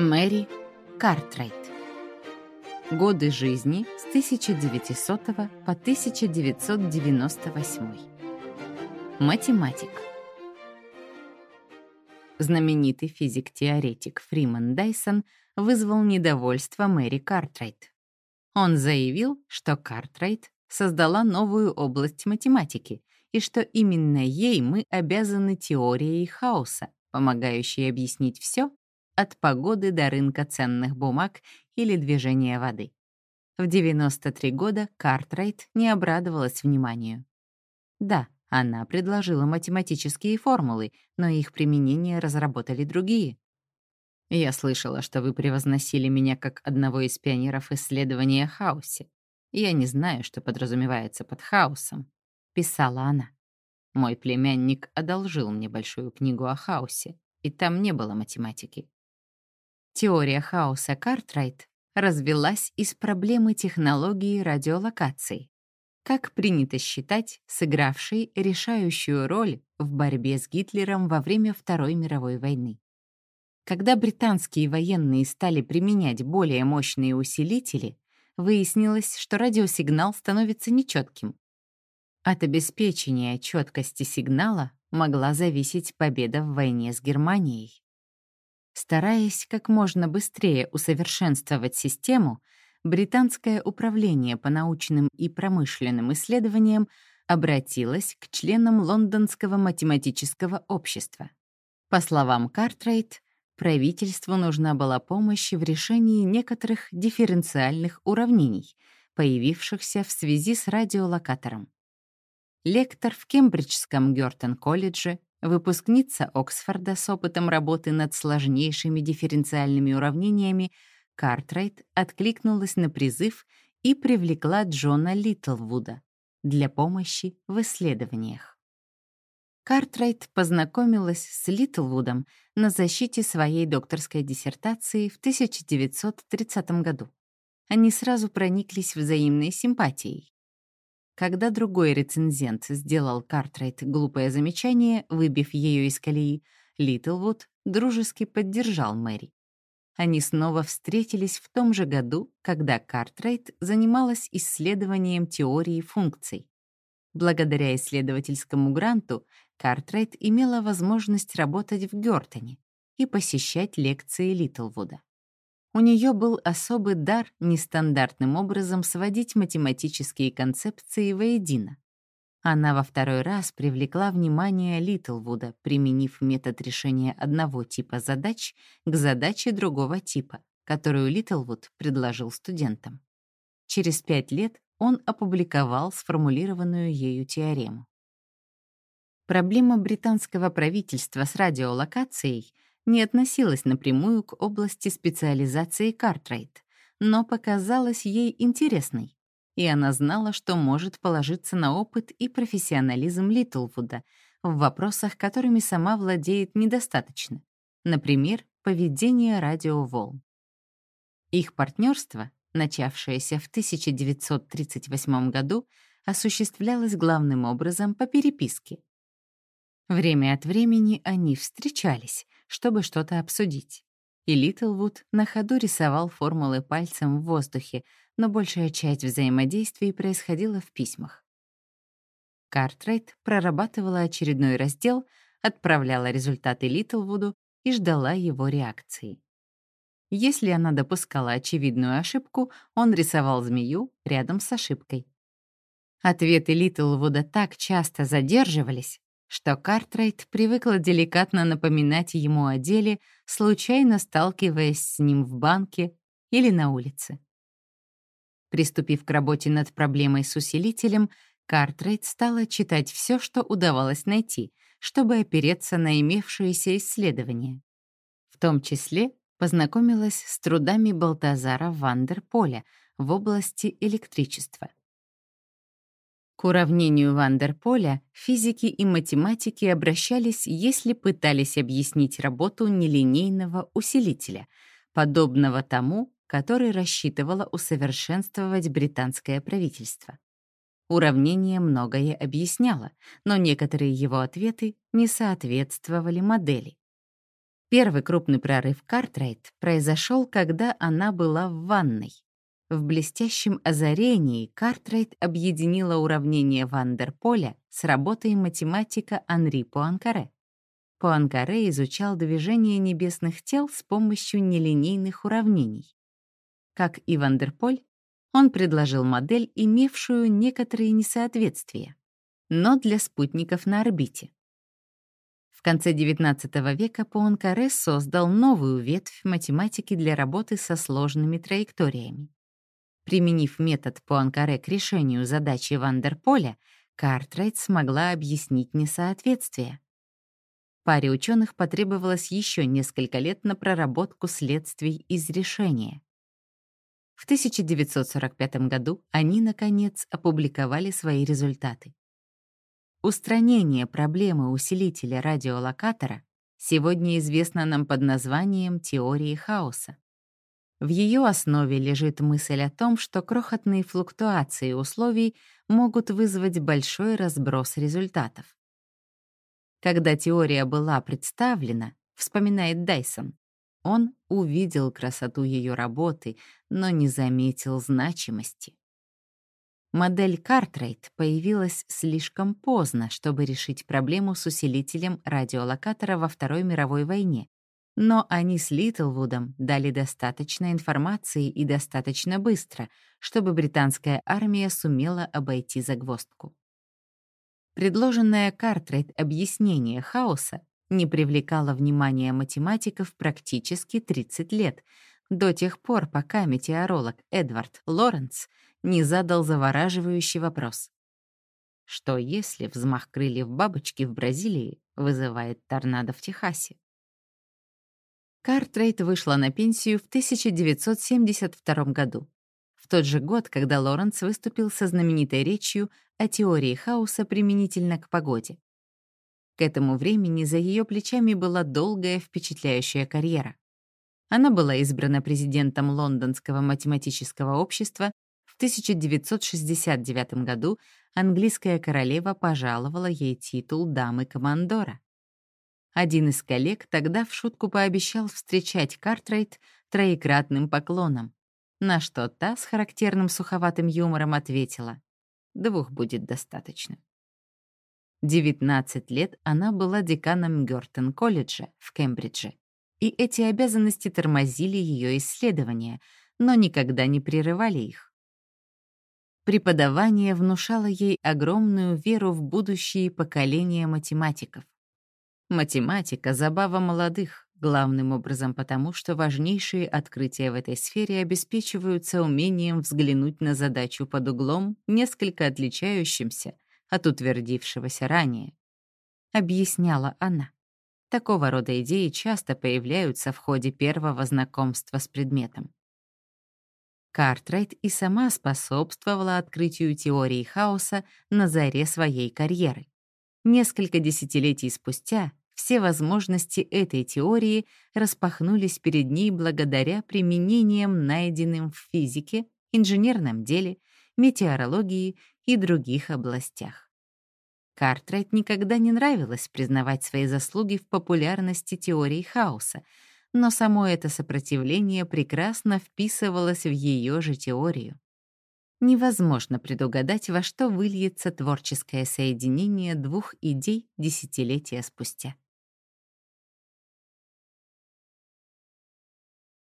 Мэри Картрайт. Годы жизни с 1900 по 1998. Математик. Знаменитый физик-теоретик Фриман Дайсон вызвал недовольство Мэри Картрайт. Он заявил, что Картрайт создала новую область математики и что именно ей мы обязаны теорией хаоса, помогающей объяснить все, от погоды до рынка ценных бумаг или движения воды. В 93 года Картрайт не обрадовалась вниманию. Да, она предложила математические формулы, но их применение разработали другие. Я слышала, что вы превозносили меня как одного из пионеров исследования хаосе. Я не знаю, что подразумевается под хаосом, писала она. Мой племянник одолжил мне большую книгу о хаосе, и там не было математики. Теория хаоса Картрайт развелась из проблемы технологии радиолокации, как принято считать, сыгравшей решающую роль в борьбе с Гитлером во время Второй мировой войны. Когда британские военные стали применять более мощные усилители, выяснилось, что радиосигнал становится нечетким. От обеспечения четкости сигнала могла зависеть победа в войне с Германией. Стараясь как можно быстрее усовершенствовать систему, Британское управление по научным и промышленным исследованиям обратилось к членам Лондонского математического общества. По словам Картрайт, правительству нужна была помощь в решении некоторых дифференциальных уравнений, появившихся в связи с радиолокатором. Лектор в Кембриджском Гёртон-колледже Выпускница Оксфорда с опытом работы над сложнейшими дифференциальными уравнениями Картрайт откликнулась на призыв и привлекла Джона Литлвуда для помощи в исследованиях. Картрайт познакомилась с Литлвудом на защите своей докторской диссертации в 1930 году. Они сразу прониклись взаимной симпатией. Когда другой рецензент сделал Картрайт глупое замечание, выбив ее из колеи, Литлвуд дружески поддержал Мэри. Они снова встретились в том же году, когда Картрайт занималась исследованием теории функций. Благодаря исследовательскому гранту Картрайт имела возможность работать в Гёртоне и посещать лекции Литлвуда. У нее был особый дар нестандартным образом сводить математические концепции воедино. Она во второй раз привлекла внимание Литлвуда, применив метод решения одного типа задач к задаче другого типа, которую Литлвуд предложил студентам. Через пять лет он опубликовал сформулированную ею теорему. Проблема британского правительства с радиолокацией — не относилась напрямую к области специализации Картрайт, но показалась ей интересной, и она знала, что может положиться на опыт и профессионализм Литлвуда в вопросах, которыми сама владеет недостаточно, например, поведение радиоволн. Их партнерство, начавшееся в 1938 году, осуществлялось главным образом по переписке. Время от времени они встречались, чтобы что-то обсудить. И Литлвуд на ходу рисовал формулы пальцем в воздухе, но большая часть взаимодействий происходила в письмах. Картрайт прорабатывала очередной раздел, отправляла результаты Литлвуду и ждала его реакции. Если она допускала очевидную ошибку, он рисовал змею рядом с ошибкой. Ответы Литлвуда так часто задерживались, что Картрайт привыкла деликатно напоминать ему о деле, случайно сталкиваясь с ним в банке или на улице. Приступив к работе над проблемой с усилителем, Картрайт стала читать все, что удавалось найти, чтобы опереться на имевшиеся исследования. В том числе познакомилась с трудами Балтазара Вандерполя в области электричества — к уравнению Вандерполя физики и математики обращались, если пытались объяснить работу нелинейного усилителя, подобного тому, который рассчитывало усовершенствовать британское правительство. Уравнение многое объясняло, но некоторые его ответы не соответствовали модели. Первый крупный прорыв Картрайт произошел, когда она была в ванной. В блестящем озарении Картрайт объединила уравнение Вандерполя с работой математика Анри Пуанкаре. Пуанкаре изучал движение небесных тел с помощью нелинейных уравнений. Как и Вандерполь, он предложил модель, имевшую некоторые несоответствия, но для спутников на орбите. В конце XIX века Пуанкаре создал новую ветвь математики для работы со сложными траекториями. Применив метод Пуанкаре к решению задачи Вандерполя, Картрайт смогла объяснить несоответствие. Паре ученых потребовалось еще несколько лет на проработку следствий из решения. В 1945 году они, наконец, опубликовали свои результаты. Устранение проблемы усилителя радиолокатора сегодня известно нам под названием теории хаоса. В ее основе лежит мысль о том, что крохотные флуктуации условий могут вызвать большой разброс результатов. Когда теория была представлена, вспоминает Дайсон, он увидел красоту ее работы, но не заметил значимости. Модель Картрайт появилась слишком поздно, чтобы решить проблему с усилителем радиолокатора во Второй мировой войне, но они с Литлвудом дали достаточно информации и достаточно быстро, чтобы британская армия сумела обойти загвоздку. Предложенное Картрайт объяснение хаоса не привлекало внимания математиков практически 30 лет, до тех пор, пока метеоролог Эдвард Лоренц не задал завораживающий вопрос. Что если взмах крыльев бабочки в Бразилии вызывает торнадо в Техасе? Картрейт вышла на пенсию в 1972 году, в тот же год, когда Лоренц выступил со знаменитой речью о теории хаоса применительно к погоде. К этому времени за ее плечами была долгая впечатляющая карьера. Она была избрана президентом Лондонского математического общества в 1969 году английская королева пожаловала ей титул дамы-командора. Один из коллег тогда в шутку пообещал встречать Картрайт троекратным поклоном, на что та с характерным суховатым юмором ответила «двух будет достаточно». 19 лет она была деканом Гёртон-колледжа в Кембридже, и эти обязанности тормозили ее исследования, но никогда не прерывали их. Преподавание внушало ей огромную веру в будущие поколения математиков. Математика — забава молодых, главным образом потому, что важнейшие открытия в этой сфере обеспечиваются умением взглянуть на задачу под углом, несколько отличающимся от утвердившегося ранее. Объясняла она. Такого рода идеи часто появляются в ходе первого знакомства с предметом. Картрайт и сама способствовала открытию теории хаоса на заре своей карьеры. Несколько десятилетий спустя все возможности этой теории распахнулись перед ней благодаря применениям, найденным в физике, инженерном деле, метеорологии и других областях. Картрайт никогда не нравилось признавать свои заслуги в популярности теории хаоса, но само это сопротивление прекрасно вписывалось в ее же теорию. Невозможно предугадать, во что выльется творческое соединение двух идей десятилетия спустя.